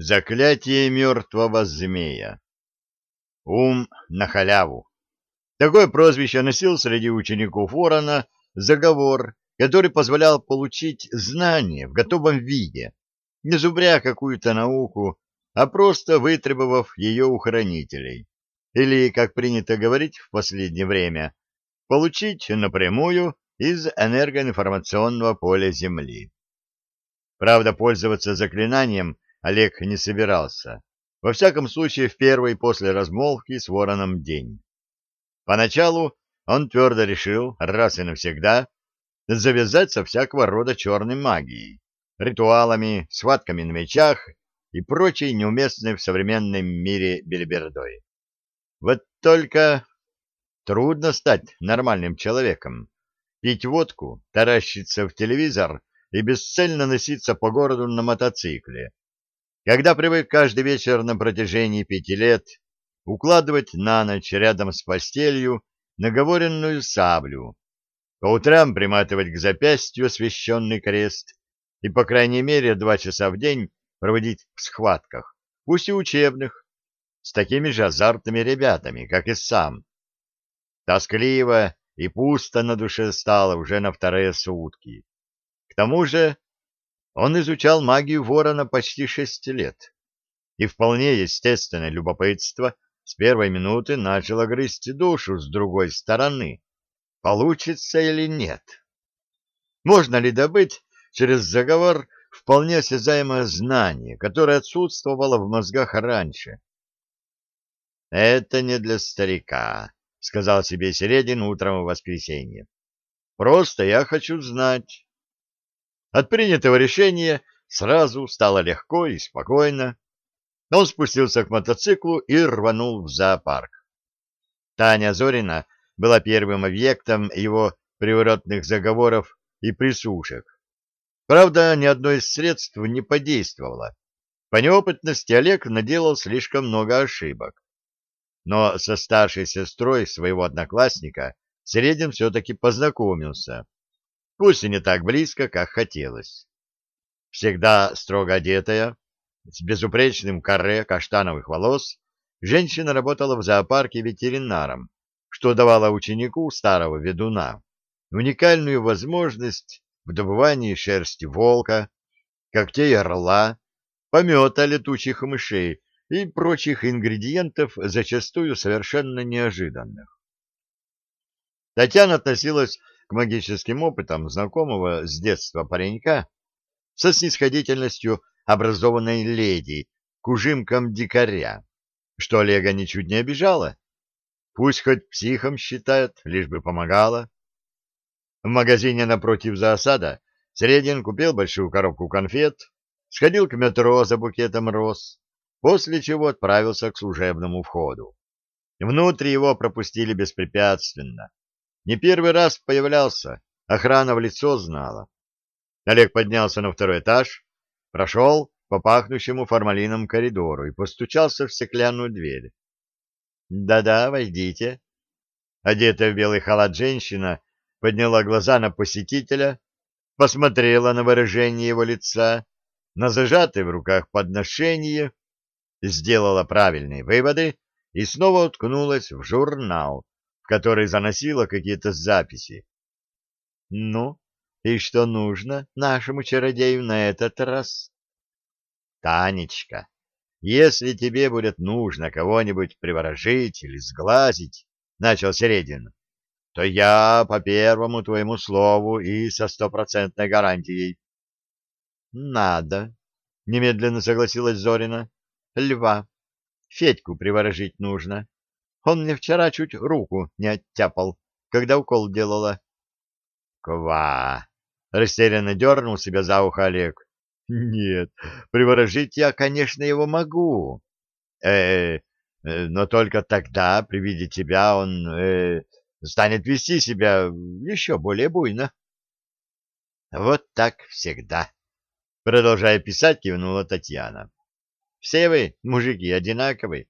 Заклятие мертвого змея. Ум на халяву. Такое прозвище носил среди учеников Ворона заговор, который позволял получить знания в готовом виде, не зубря какую-то науку, а просто вытребовав ее у хранителей. Или, как принято говорить в последнее время, получить напрямую из энергоинформационного поля Земли. Правда, пользоваться заклинанием Олег не собирался. Во всяком случае, в первый после размолвки с Вороном день. Поначалу он твердо решил раз и навсегда завязать со всякого рода черной магией, ритуалами, схватками на мечах и прочей неуместной в современном мире бельбердой. Вот только трудно стать нормальным человеком, пить водку, таращиться в телевизор и бесцельно носиться по городу на мотоцикле, когда привык каждый вечер на протяжении пяти лет укладывать на ночь рядом с постелью наговоренную саблю, по утрам приматывать к запястью освященный крест и, по крайней мере, два часа в день проводить в схватках, пусть и учебных, с такими же азартными ребятами, как и сам. Тоскливо и пусто на душе стало уже на вторые сутки. К тому же он изучал магию ворона почти шесть лет, и вполне естественное любопытство с первой минуты начало грызть душу с другой стороны. Получится или нет? Можно ли добыть через заговор вполне осязаемое знание, которое отсутствовало в мозгах раньше? «Это не для старика», — сказал себе Середин утром в воскресенье. «Просто я хочу знать, от принятого решения сразу стало легко и спокойно. Он спустился к мотоциклу и рванул в зоопарк. Таня Зорина была первым объектом его приворотных заговоров и присушек. Правда, ни одно из средств не подействовало. По неопытности Олег наделал слишком много ошибок. Но со старшей сестрой своего одноклассника Средин все-таки познакомился пусть и не так близко, как хотелось. Всегда строго одетая, с безупречным каре каштановых волос, женщина работала в зоопарке ветеринаром, что давало ученику старого ведуна уникальную возможность в добывании шерсти волка, когтей орла, помета летучих мышей и прочих ингредиентов, зачастую совершенно неожиданных. Татьяна относилась к магическим опытам знакомого с детства паренька со снисходительностью образованной леди к ужимкам дикаря, что Олега ничуть не обижало. Пусть хоть психом считает, лишь бы помогала. В магазине напротив заосада Средин купил большую коробку конфет, сходил к метро за букетом роз, после чего отправился к служебному входу. Внутрь его пропустили беспрепятственно. Не первый раз появлялся, охрана в лицо знала. Олег поднялся на второй этаж, прошел по пахнущему формалином коридору и постучался в стеклянную дверь. «Да-да, войдите». Одетая в белый халат женщина подняла глаза на посетителя, посмотрела на выражение его лица, на зажатое в руках подношение, сделала правильные выводы и снова уткнулась в журнал, которой заносила какие-то записи. — Ну, и что нужно нашему чародею на этот раз? — Танечка, если тебе будет нужно кого-нибудь приворожить или сглазить, — начал Середин, — то я по первому твоему слову и со стопроцентной гарантией. — Надо, — немедленно согласилась Зорина. — Льва, Федьку приворожить нужно. Он мне вчера чуть руку не оттяпал, когда укол делала. — Ква! — растерянно дернул себя за ухо Олег. — Нет, приворожить я, конечно, его могу. Э, -э, э но только тогда при виде тебя он э, станет вести себя еще более буйно. — Вот так всегда. Продолжая писать, кивнула Татьяна. — Все вы, мужики, одинаковые.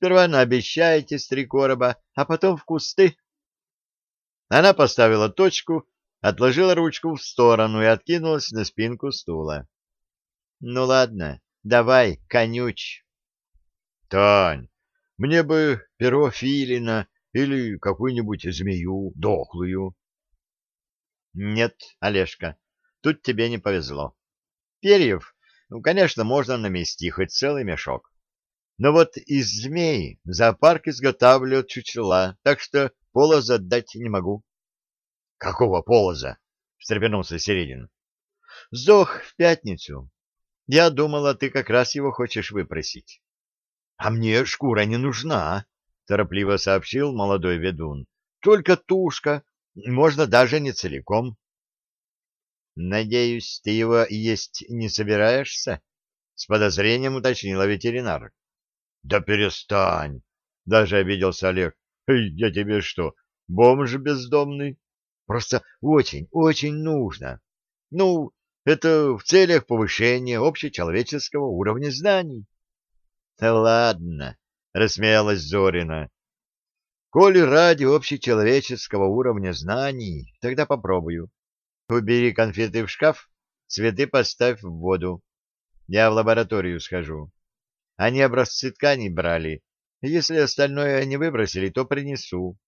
Сперва наобещаете с три короба, а потом в кусты. Она поставила точку, отложила ручку в сторону и откинулась на спинку стула. — Ну ладно, Давай, конюч. Тань, мне бы перо филина или какую-нибудь змею дохлую. Нет, Олежка, тут тебе не повезло. Перьев, ну, конечно, можно намести хоть целый мешок. Но вот из змей зоопарк изготавливают чучела, так что полоза отдать не могу. — Какого полоза? — встрепенулся Середин. — Сдох в пятницу. Я думала, ты как раз его хочешь выпросить. — А мне шкура не нужна, — торопливо сообщил молодой ведун. — Только тушка, можно даже не целиком. — Надеюсь, ты его есть не собираешься? — с подозрением уточнила ветеринар. — Да перестань! — даже обиделся Олег. — Я тебе что, бомж бездомный? Просто очень, очень нужно. Ну, это в целях повышения общечеловеческого уровня знаний. — Ладно, — рассмеялась Зорина. — Коли ради общечеловеческого уровня знаний, тогда попробую. Убери конфеты в шкаф, цветы поставь в воду. Я в лабораторию схожу. Они образцы тканей брали. Если остальное не выбросили, то принесу.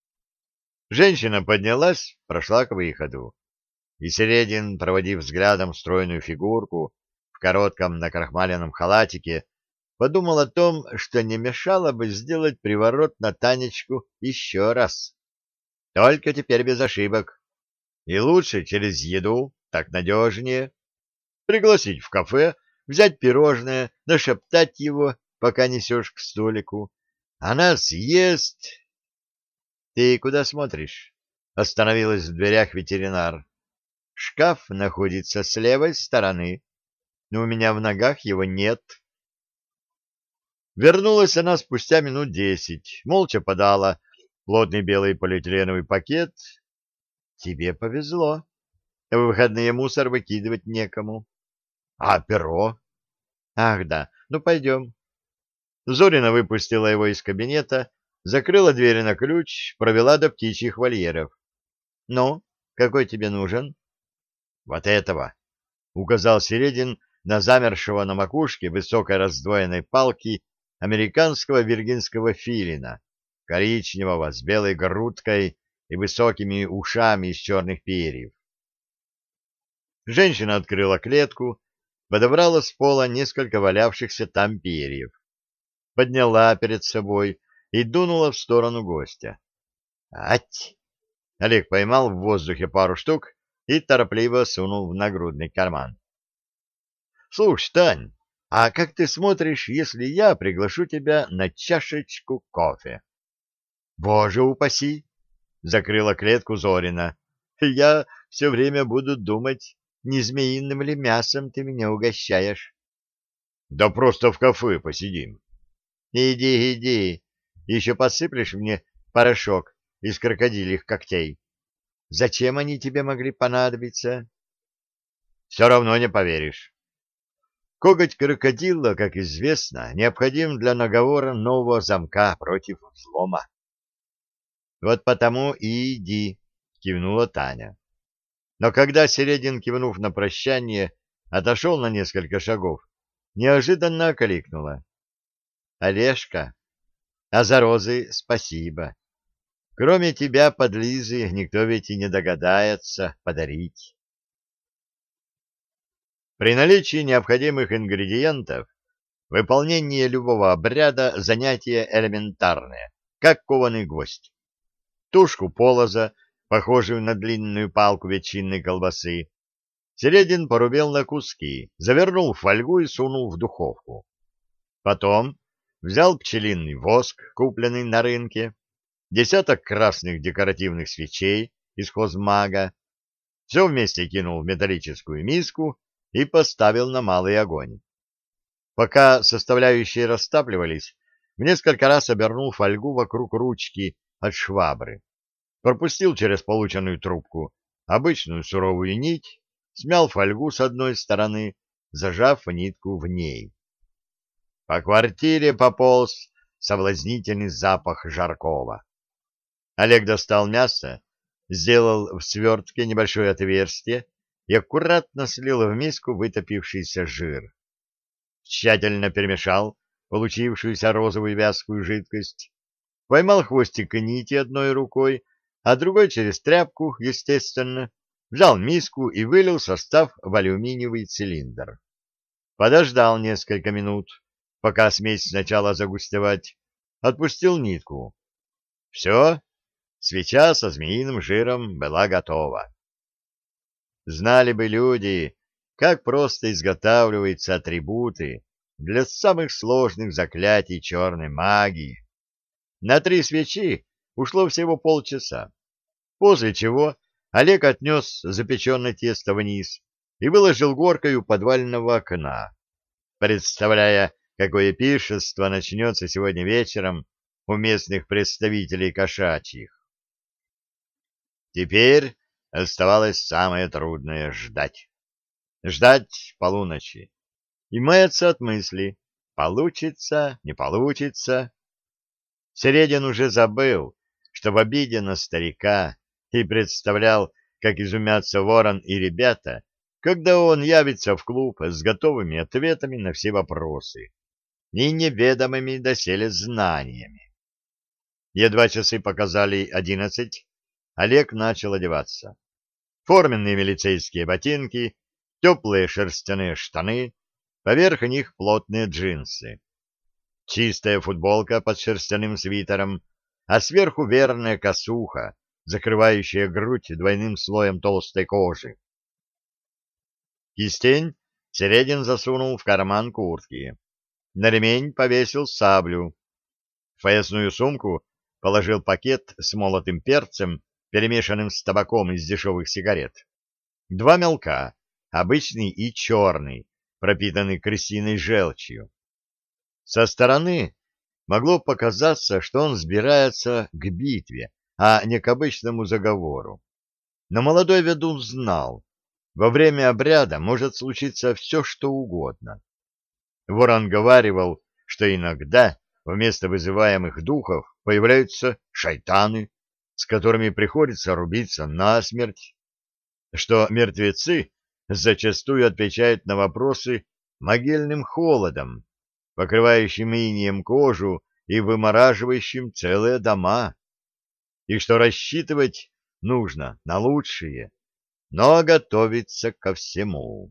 Женщина поднялась, прошла к выходу. И Середин, проводив взглядом стройную фигурку в коротком накрахмаленном халатике, подумал о том, что не мешало бы сделать приворот на Танечку еще раз. Только теперь без ошибок. И лучше через еду, так надежнее. Пригласить в кафе, взять пирожное, нашептать его пока несешь к столику. Она съест. — Ты куда смотришь? — остановилась в дверях ветеринар. — Шкаф находится с левой стороны, но у меня в ногах его нет. Вернулась она спустя минут десять, молча подала плотный белый полиэтиленовый пакет. — Тебе повезло. В выходные мусор выкидывать некому. — А перо? — Ах да, ну пойдем. Зорина выпустила его из кабинета, закрыла дверь на ключ, провела до птичьих вольеров. — Ну, какой тебе нужен? — Вот этого, — указал Середин на замершего на макушке высокой раздвоенной палки американского виргинского филина, коричневого, с белой грудкой и высокими ушами из черных перьев. Женщина открыла клетку, подобрала с пола несколько валявшихся там перьев подняла перед собой и дунула в сторону гостя. «Ать!» Олег поймал в воздухе пару штук и торопливо сунул в нагрудный карман. «Слушай, Тань, а как ты смотришь, если я приглашу тебя на чашечку кофе?» «Боже упаси!» — закрыла клетку Зорина. «Я все время буду думать, не змеиным ли мясом ты меня угощаешь?» «Да просто в кафе посидим». Иди, иди, еще посыплешь мне порошок из крокодильих когтей. Зачем они тебе могли понадобиться? Все равно не поверишь. Коготь крокодила, как известно, необходим для наговора нового замка против взлома. Вот потому и иди, кивнула Таня. Но когда Середин, кивнув на прощание, отошел на несколько шагов, неожиданно окликнула. Олежка, а за розы спасибо. Кроме тебя, подлизы, никто ведь и не догадается подарить. При наличии необходимых ингредиентов выполнение любого обряда — занятие элементарное, как кованый гвоздь. Тушку полоза, похожую на длинную палку ветчинной колбасы, Середин порубил на куски, завернул в фольгу и сунул в духовку. Потом взял пчелиный воск, купленный на рынке, десяток красных декоративных свечей из хозмага, все вместе кинул в металлическую миску и поставил на малый огонь. Пока составляющие растапливались, в несколько раз обернул фольгу вокруг ручки от швабры, пропустил через полученную трубку обычную суровую нить, смял фольгу с одной стороны, зажав нитку в ней. По квартире пополз соблазнительный запах жаркого. Олег достал мясо, сделал в свертке небольшое отверстие и аккуратно слил в миску вытопившийся жир. тщательно перемешал получившуюся розовую вязкую жидкость, поймал хвостик нити одной рукой, а другой через тряпку, естественно, взял миску и вылил состав в алюминиевый цилиндр. Подождал несколько минут, пока смесь начала загустевать, отпустил нитку. Все, свеча со змеиным жиром была готова. Знали бы люди, как просто изготавливаются атрибуты для самых сложных заклятий черной магии. На три свечи ушло всего полчаса, после чего Олег отнес запеченное тесто вниз и выложил горкой у подвального окна, представляя, какое пиршество начнется сегодня вечером у местных представителей кошачьих. Теперь оставалось самое трудное — ждать. Ждать полуночи. И маяться от мысли — получится, не получится. Середин уже забыл, что в обиде на старика и представлял, как изумятся ворон и ребята, когда он явится в клуб с готовыми ответами на все вопросы и неведомыми доселе знаниями. Едва часы показали одиннадцать, Олег начал одеваться. Форменные милицейские ботинки, теплые шерстяные штаны, поверх них плотные джинсы. Чистая футболка под шерстяным свитером, а сверху верная косуха, закрывающая грудь двойным слоем толстой кожи. Кистень Середин засунул в карман куртки. На ремень повесил саблю. В поясную сумку положил пакет с молотым перцем, перемешанным с табаком из дешевых сигарет. Два мелка, обычный и черный, пропитанный крысиной желчью. Со стороны могло показаться, что он сбирается к битве, а не к обычному заговору. Но молодой ведун знал, во время обряда может случиться все, что угодно. Ворон говаривал, что иногда вместо вызываемых духов появляются шайтаны, с которыми приходится рубиться насмерть, что мертвецы зачастую отвечают на вопросы могильным холодом, покрывающим инием кожу и вымораживающим целые дома, и что рассчитывать нужно на лучшее, но готовиться ко всему.